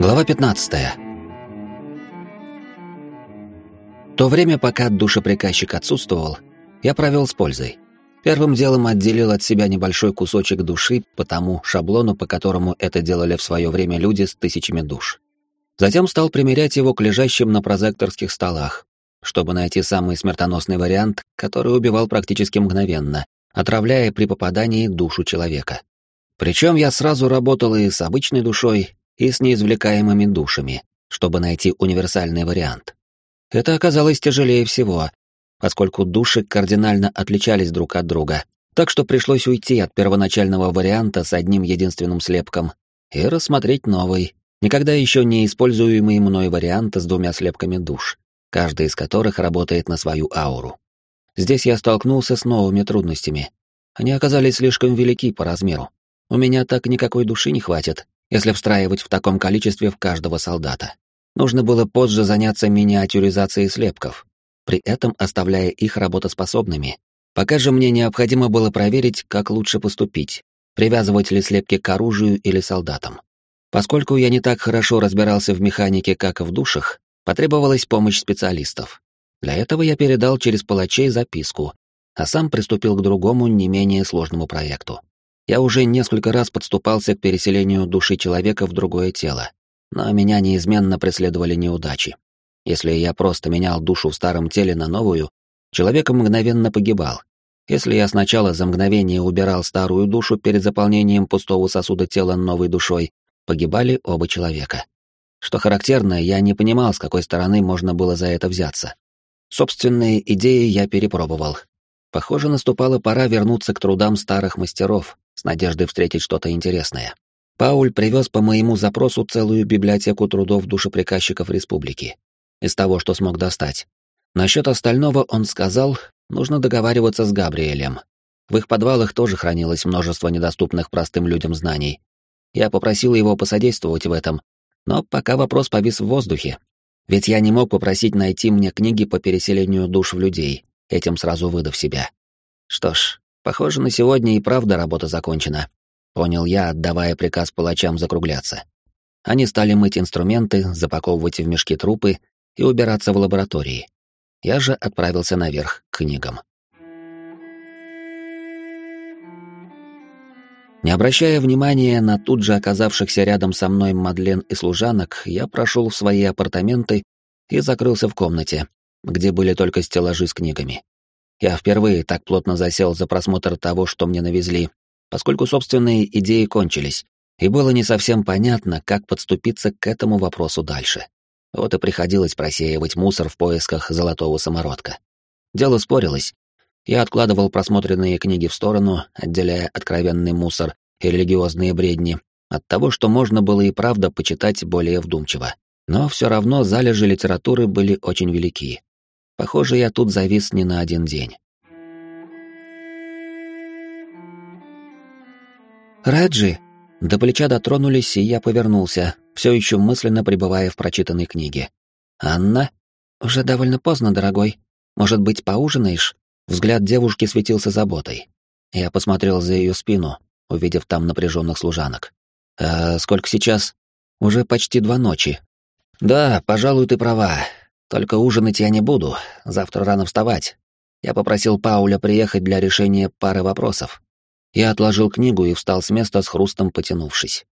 Глава 15. То время, пока душеприказчик отсутствовал, я провел с пользой. Первым делом отделил от себя небольшой кусочек души по тому шаблону, по которому это делали в свое время люди с тысячами душ. Затем стал примерять его к лежащим на прозекторских столах, чтобы найти самый смертоносный вариант, который убивал практически мгновенно, отравляя при попадании душу человека. Причем я сразу работал и с обычной душой, и с неизвлекаемыми душами, чтобы найти универсальный вариант. Это оказалось тяжелее всего, поскольку души кардинально отличались друг от друга, так что пришлось уйти от первоначального варианта с одним единственным слепком и рассмотреть новый, никогда еще не используемый мной вариант с двумя слепками душ, каждый из которых работает на свою ауру. Здесь я столкнулся с новыми трудностями. Они оказались слишком велики по размеру. У меня так никакой души не хватит, если встраивать в таком количестве в каждого солдата. Нужно было позже заняться миниатюризацией слепков, при этом оставляя их работоспособными. Пока же мне необходимо было проверить, как лучше поступить, привязывать ли слепки к оружию или солдатам. Поскольку я не так хорошо разбирался в механике, как и в душах, потребовалась помощь специалистов. Для этого я передал через палачей записку, а сам приступил к другому, не менее сложному проекту. Я уже несколько раз подступался к переселению души человека в другое тело, но меня неизменно преследовали неудачи. Если я просто менял душу в старом теле на новую, человек мгновенно погибал. Если я сначала за мгновение убирал старую душу перед заполнением пустого сосуда тела новой душой, погибали оба человека. Что характерно, я не понимал, с какой стороны можно было за это взяться. Собственные идеи я перепробовал. Похоже, наступала пора вернуться к трудам старых мастеров, с надеждой встретить что-то интересное. Пауль привез по моему запросу целую библиотеку трудов душеприказчиков республики. Из того, что смог достать. Насчет остального он сказал, нужно договариваться с Габриэлем. В их подвалах тоже хранилось множество недоступных простым людям знаний. Я попросил его посодействовать в этом, но пока вопрос повис в воздухе. Ведь я не мог попросить найти мне книги по переселению душ в людей, этим сразу выдав себя. Что ж, Похоже, на сегодня и правда работа закончена. Понял я, отдавая приказ палачам закругляться. Они стали мыть инструменты, запаковывать в мешки трупы и убираться в лаборатории. Я же отправился наверх к книгам. Не обращая внимания на тут же оказавшихся рядом со мной Мадлен и служанок, я прошел в свои апартаменты и закрылся в комнате, где были только стеллажи с книгами. Я впервые так плотно засел за просмотр того, что мне навезли, поскольку собственные идеи кончились, и было не совсем понятно, как подступиться к этому вопросу дальше. Вот и приходилось просеивать мусор в поисках золотого самородка. Дело спорилось. Я откладывал просмотренные книги в сторону, отделяя откровенный мусор и религиозные бредни от того, что можно было и правда почитать более вдумчиво. Но все равно залежи литературы были очень велики. Похоже, я тут завис не на один день. «Раджи!» До плеча дотронулись, и я повернулся, все еще мысленно пребывая в прочитанной книге. «Анна?» «Уже довольно поздно, дорогой. Может быть, поужинаешь?» Взгляд девушки светился заботой. Я посмотрел за ее спину, увидев там напряженных служанок. «А сколько сейчас?» «Уже почти два ночи». «Да, пожалуй, ты права. Только ужинать я не буду, завтра рано вставать. Я попросил Пауля приехать для решения пары вопросов. Я отложил книгу и встал с места с хрустом потянувшись.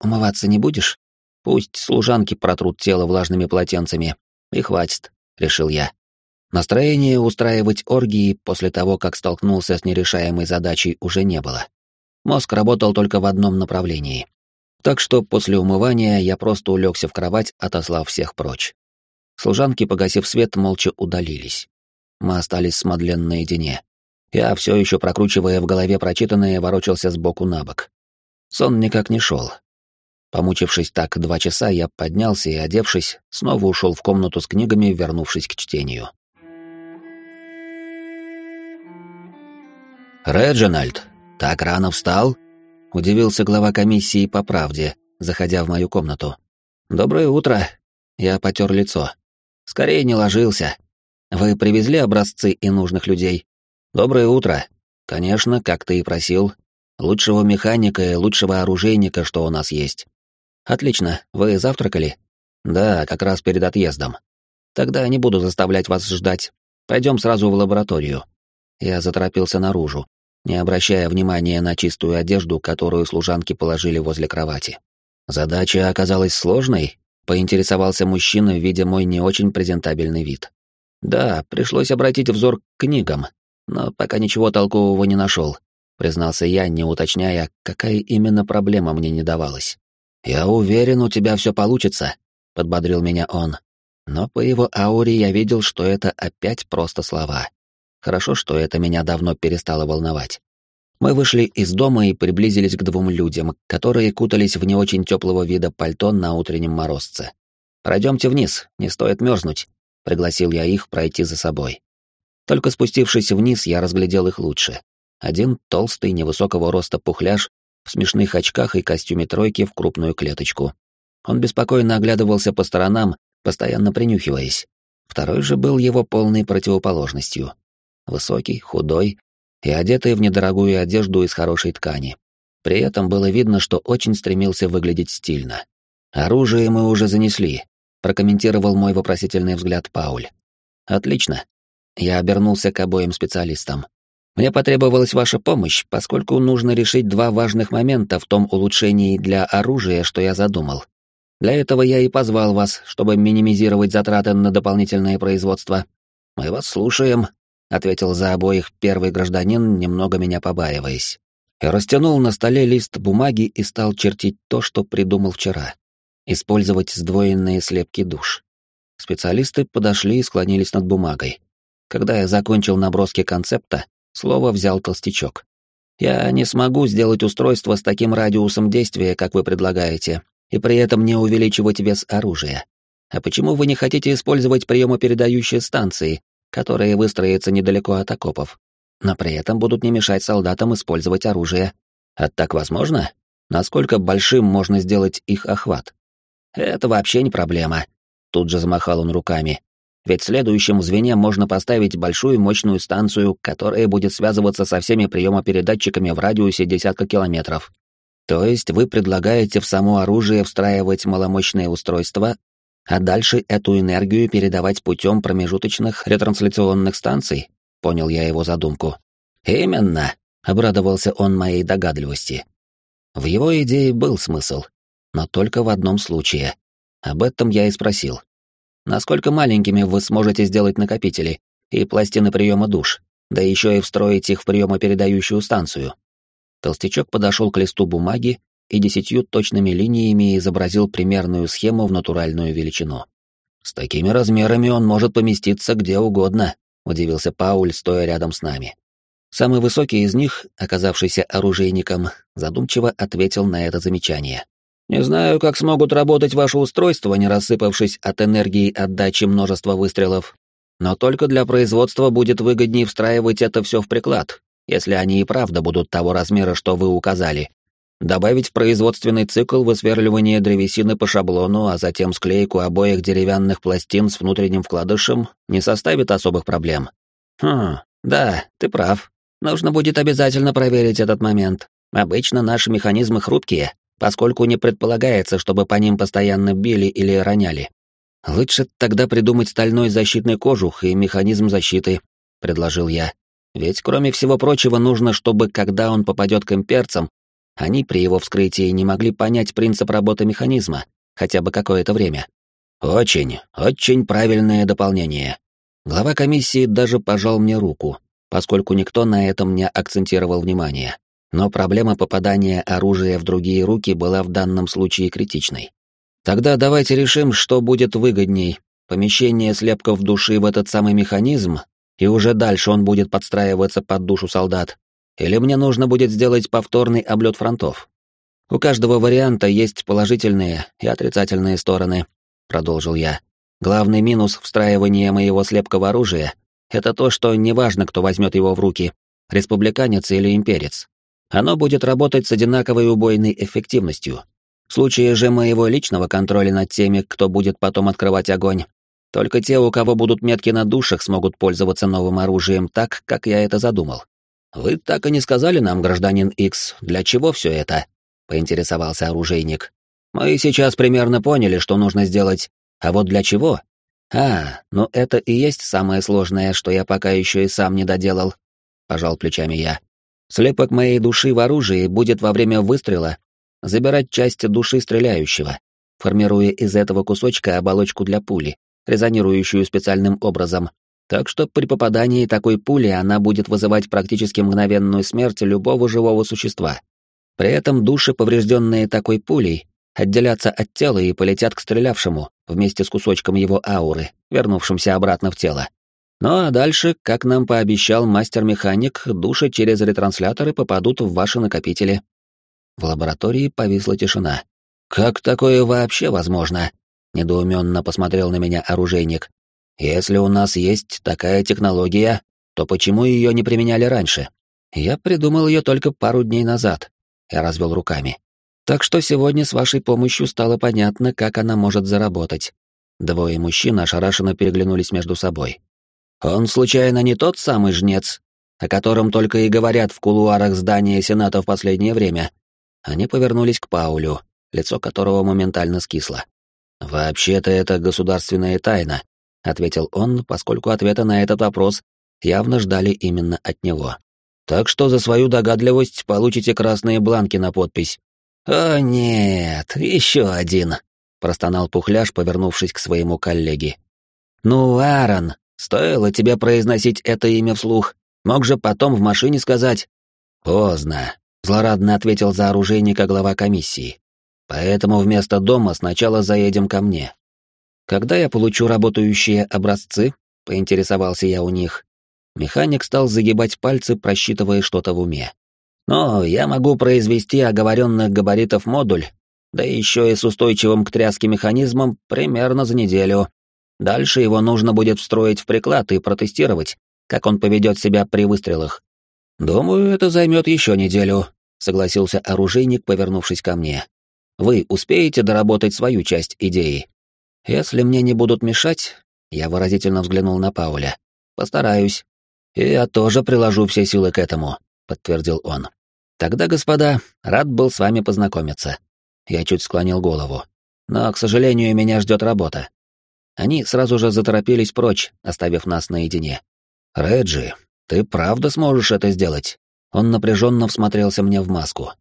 «Умываться не будешь? Пусть служанки протрут тело влажными полотенцами. И хватит», — решил я. Настроения устраивать оргии после того, как столкнулся с нерешаемой задачей, уже не было. Мозг работал только в одном направлении. Так что после умывания я просто улегся в кровать, отослав всех прочь. Служанки, погасив свет, молча удалились. Мы остались с Мадлен наедине. Я, все еще прокручивая в голове прочитанное, ворочался сбоку на бок. Сон никак не шел. Помучившись так два часа, я поднялся и, одевшись, снова ушел в комнату с книгами, вернувшись к чтению. «Реджинальд, так рано встал?» — удивился глава комиссии по правде, заходя в мою комнату. «Доброе утро!» — я потер лицо. Скорее не ложился. Вы привезли образцы и нужных людей? Доброе утро. Конечно, как ты и просил. Лучшего механика и лучшего оружейника, что у нас есть. Отлично, вы завтракали? Да, как раз перед отъездом. Тогда не буду заставлять вас ждать. Пойдем сразу в лабораторию. Я заторопился наружу, не обращая внимания на чистую одежду, которую служанки положили возле кровати. Задача оказалась сложной, поинтересовался мужчина, видя мой не очень презентабельный вид. Да, пришлось обратить взор к книгам, но пока ничего толкового не нашел, признался я, не уточняя, какая именно проблема мне не давалась. Я уверен, у тебя все получится, подбодрил меня он. Но по его ауре я видел, что это опять просто слова. Хорошо, что это меня давно перестало волновать. Мы вышли из дома и приблизились к двум людям, которые кутались в не очень теплого вида пальто на утреннем морозце. «Пройдемте вниз, не стоит мерзнуть», — пригласил я их пройти за собой. Только спустившись вниз, я разглядел их лучше. Один толстый, невысокого роста пухляж в смешных очках и костюме тройки в крупную клеточку. Он беспокойно оглядывался по сторонам, постоянно принюхиваясь. Второй же был его полной противоположностью. Высокий, худой и одетый в недорогую одежду из хорошей ткани. При этом было видно, что очень стремился выглядеть стильно. «Оружие мы уже занесли», — прокомментировал мой вопросительный взгляд Пауль. «Отлично. Я обернулся к обоим специалистам. Мне потребовалась ваша помощь, поскольку нужно решить два важных момента в том улучшении для оружия, что я задумал. Для этого я и позвал вас, чтобы минимизировать затраты на дополнительное производство. Мы вас слушаем, ответил за обоих первый гражданин, немного меня побаиваясь. Я растянул на столе лист бумаги и стал чертить то, что придумал вчера. Использовать сдвоенные слепки душ. Специалисты подошли и склонились над бумагой. Когда я закончил наброски концепта, слово взял толстячок. «Я не смогу сделать устройство с таким радиусом действия, как вы предлагаете, и при этом не увеличивать вес оружия. А почему вы не хотите использовать приемопередающие станции, которые выстроятся недалеко от окопов, но при этом будут не мешать солдатам использовать оружие? А так возможно? Насколько большим можно сделать их охват? Это вообще не проблема. Тут же замахал он руками. Ведь в следующем звене можно поставить большую мощную станцию, которая будет связываться со всеми приемопередатчиками в радиусе десятка километров. То есть вы предлагаете в само оружие встраивать маломощные устройства, а дальше эту энергию передавать путем промежуточных ретрансляционных станций? Понял я его задумку. Именно, обрадовался он моей догадливости. В его идее был смысл, но только в одном случае. Об этом я и спросил. Насколько маленькими вы сможете сделать накопители и пластины приема душ, да еще и встроить их в приемопередающую станцию? Толстячок подошел к листу бумаги и десятью точными линиями изобразил примерную схему в натуральную величину. «С такими размерами он может поместиться где угодно», — удивился Пауль, стоя рядом с нами. Самый высокий из них, оказавшийся оружейником, задумчиво ответил на это замечание. Не знаю, как смогут работать ваши устройства, не рассыпавшись от энергии отдачи множества выстрелов. Но только для производства будет выгоднее встраивать это все в приклад, если они и правда будут того размера, что вы указали. Добавить в производственный цикл высверливание древесины по шаблону, а затем склейку обоих деревянных пластин с внутренним вкладышем не составит особых проблем. Хм, да, ты прав. Нужно будет обязательно проверить этот момент. Обычно наши механизмы хрупкие, поскольку не предполагается, чтобы по ним постоянно били или роняли. Лучше тогда придумать стальной защитный кожух и механизм защиты, предложил я. Ведь, кроме всего прочего, нужно, чтобы, когда он попадет к имперцам, они при его вскрытии не могли понять принцип работы механизма, хотя бы какое-то время. Очень, очень правильное дополнение. Глава комиссии даже пожал мне руку, поскольку никто на этом не акцентировал внимание но проблема попадания оружия в другие руки была в данном случае критичной. Тогда давайте решим, что будет выгодней. Помещение слепков души в этот самый механизм, и уже дальше он будет подстраиваться под душу солдат. Или мне нужно будет сделать повторный облет фронтов. У каждого варианта есть положительные и отрицательные стороны, продолжил я. Главный минус встраивания моего слепкого оружия — это то, что неважно, кто возьмет его в руки, республиканец или имперец. Оно будет работать с одинаковой убойной эффективностью. В случае же моего личного контроля над теми, кто будет потом открывать огонь, только те, у кого будут метки на душах, смогут пользоваться новым оружием так, как я это задумал. Вы так и не сказали нам, гражданин Икс, для чего все это? поинтересовался оружейник. Мы сейчас примерно поняли, что нужно сделать, а вот для чего? А, ну это и есть самое сложное, что я пока еще и сам не доделал. Пожал плечами я. Слепок моей души в оружии будет во время выстрела забирать часть души стреляющего, формируя из этого кусочка оболочку для пули, резонирующую специальным образом. Так что при попадании такой пули она будет вызывать практически мгновенную смерть любого живого существа. При этом души, поврежденные такой пулей, отделятся от тела и полетят к стрелявшему вместе с кусочком его ауры, вернувшимся обратно в тело. Ну а дальше, как нам пообещал мастер-механик, души через ретрансляторы попадут в ваши накопители. В лаборатории повисла тишина. «Как такое вообще возможно?» — недоуменно посмотрел на меня оружейник. «Если у нас есть такая технология, то почему ее не применяли раньше? Я придумал ее только пару дней назад». Я развел руками. Так что сегодня с вашей помощью стало понятно, как она может заработать. Двое мужчин ошарашенно переглянулись между собой. Он случайно не тот самый жнец, о котором только и говорят в кулуарах здания Сената в последнее время? Они повернулись к Паулю, лицо которого моментально скисло. «Вообще-то это государственная тайна», — ответил он, поскольку ответа на этот вопрос явно ждали именно от него. «Так что за свою догадливость получите красные бланки на подпись. «О нет, еще один», — простонал Пухляш, повернувшись к своему коллеге. «Ну, Аарон, стоило тебе произносить это имя вслух. Мог же потом в машине сказать». «Поздно», — злорадно ответил за оружейника глава комиссии. «Поэтому вместо дома сначала заедем ко мне». «Когда я получу работающие образцы?» — поинтересовался я у них. Механик стал загибать пальцы, просчитывая что-то в уме. Но я могу произвести оговоренных габаритов модуль, да еще и с устойчивым к тряске механизмом примерно за неделю. Дальше его нужно будет встроить в приклад и протестировать, как он поведет себя при выстрелах. Думаю, это займет еще неделю, согласился оружейник, повернувшись ко мне. Вы успеете доработать свою часть идеи? Если мне не будут мешать, я выразительно взглянул на Пауля. Постараюсь. И я тоже приложу все силы к этому, подтвердил он. Тогда, господа, рад был с вами познакомиться. Я чуть склонил голову. Но, к сожалению, меня ждет работа. Они сразу же заторопились прочь, оставив нас наедине. Реджи, ты правда сможешь это сделать? Он напряженно всмотрелся мне в маску.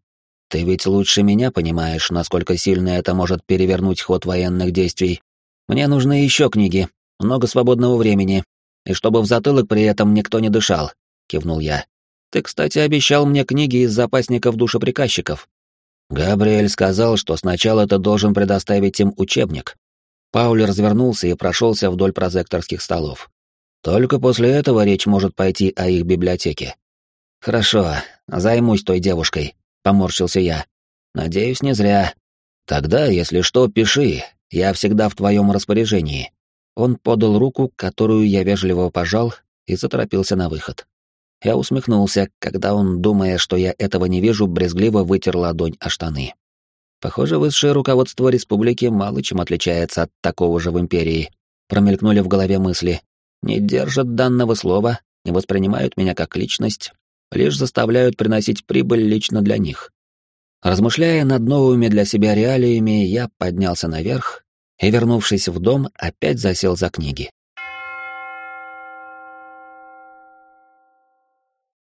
Ты ведь лучше меня понимаешь, насколько сильно это может перевернуть ход военных действий. Мне нужны еще книги, много свободного времени, и чтобы в затылок при этом никто не дышал, кивнул я. Ты, кстати, обещал мне книги из запасников душеприказчиков. Габриэль сказал, что сначала ты должен предоставить им учебник. Пауль развернулся и прошелся вдоль прозекторских столов. Только после этого речь может пойти о их библиотеке. Хорошо, займусь той девушкой, поморщился я. Надеюсь, не зря. Тогда, если что, пиши, я всегда в твоем распоряжении. Он подал руку, которую я вежливо пожал, и заторопился на выход. Я усмехнулся, когда он, думая, что я этого не вижу, брезгливо вытер ладонь о штаны. Похоже, высшее руководство республики мало чем отличается от такого же в империи. Промелькнули в голове мысли. Не держат данного слова, не воспринимают меня как личность, лишь заставляют приносить прибыль лично для них. Размышляя над новыми для себя реалиями, я поднялся наверх и, вернувшись в дом, опять засел за книги.